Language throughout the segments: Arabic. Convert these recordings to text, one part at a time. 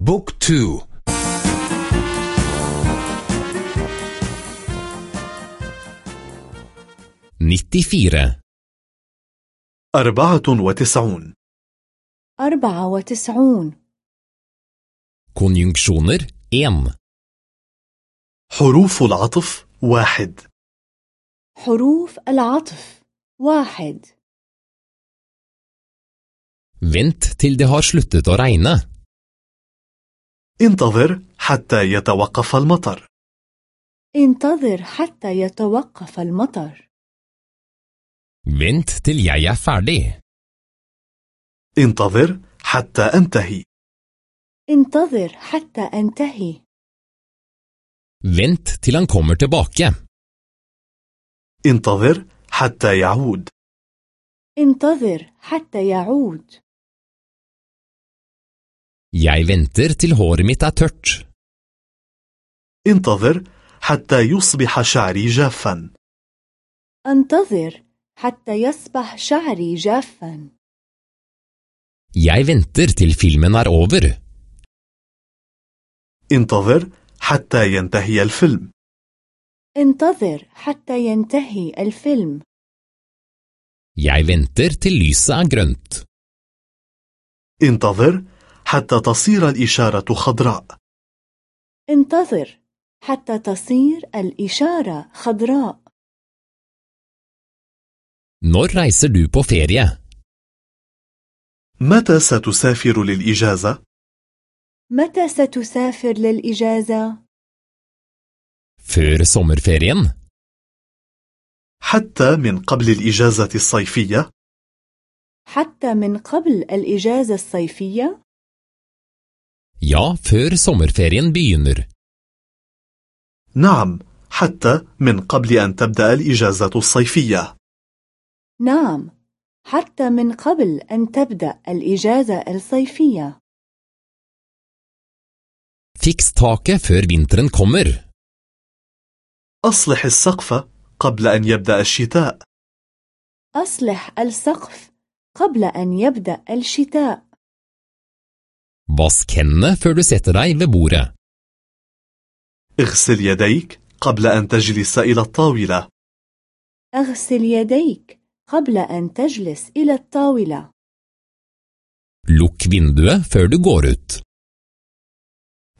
بوك تو. nittifire أربعة وتسعون. أربعة وتسعون. konjunksjoner 1 حروف العطف واحد. حروف العطف واحد. Vent til det har sluttet å regne. انتظر حتى يتوقف المطر. انتظر حتى يتوقف المطر. Vent til jeg er ferdig. انتظر حتى أنتهي. انتظر حتى أنتهي. Vent til han kommer tilbake. انتظر حتى يعود. انتظر حتى يعود. Jeg venter til håret mitt er tørt. انتظر حتى يصبح شعري جافا انتظر حتى يصبح شعري جافا Jeg venter til filmen er over. انتظر حتى ينتهي الفيلم انتظر حتى ينتهي الفيلم Jeg venter til lyset er grønt. انتظر حتى تصير الإشارة خضراء انتظر حتى تصير الإشارة خضراء Når reiser du på ferie? متى ستسافر للإجازة؟ متى ستسافر للإجازة؟ Før sommerferien? حتى من قبل الإجازة الصيفية حتى من قبل الإجازة الصيفية؟ Ja, før sommerferien begynner. نعم حتى من قبل أن تبدأ الإجازة الصيفية نعم حتى من قبل أن تبدأ الإجازة الصيفية Fiks taket før vinteren kommer. أصلح السقف قبل أن يبدأ الشتاء أصلح السقف قبل أن يبدأ الشتاء Vask hendene før du setter deg ved bordet. اغسل يديك قبل أن تجلس إلى الطاولة أغسل يديك قبل أن تجلس إلى الطاولة Lukk vinduet før du går ut.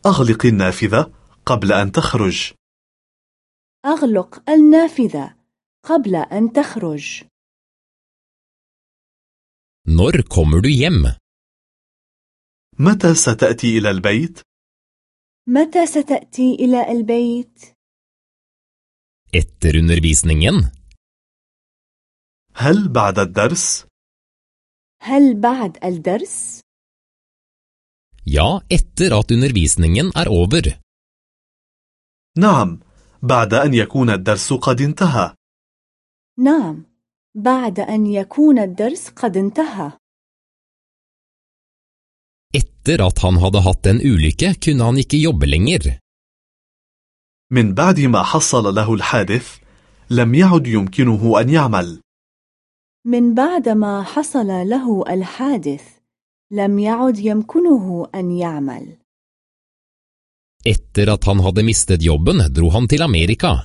أغلق النافذة قبل أن تخرج أغلق النافذة قبل أن تخرج Når kommer du hjem? متى ستأتي إلى البيت؟ متى ستأتي إلى البيت؟ Etter undervisningen? هل بعد الدرس؟ هل بعد الدرس؟ Ja, etter at undervisningen er over. نعم بعد أن يكون الدرس قد انتهى نعم بعد أن يكون الدرس قد انتهى Etter at han hadde hatt en ulykke, kunne han ikke jobbe lenger. من بعد ما حصل له الحادث لم يعد يمكنه أن يعمل من بعد ما حصل له الحادث لم يعد يمكنه أن يعمل Etter at han hadde mistet jobben, dro han til Amerika.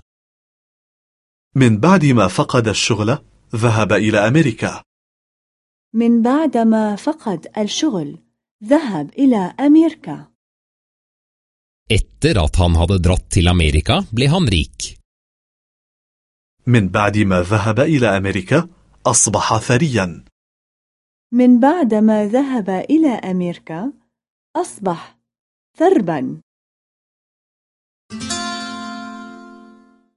من بعد ما فقد الشغل ذهب إلى أمريكا من بعد ما فقد الشغل ذهب إلى أمريكا Etter at han hadde dratt til Amerika, ble han rik. من بعد ما ذهب إلى أمريكا أصبح ثريا. من بعد ما ذهب إلى أمريكا أصبح ثربا.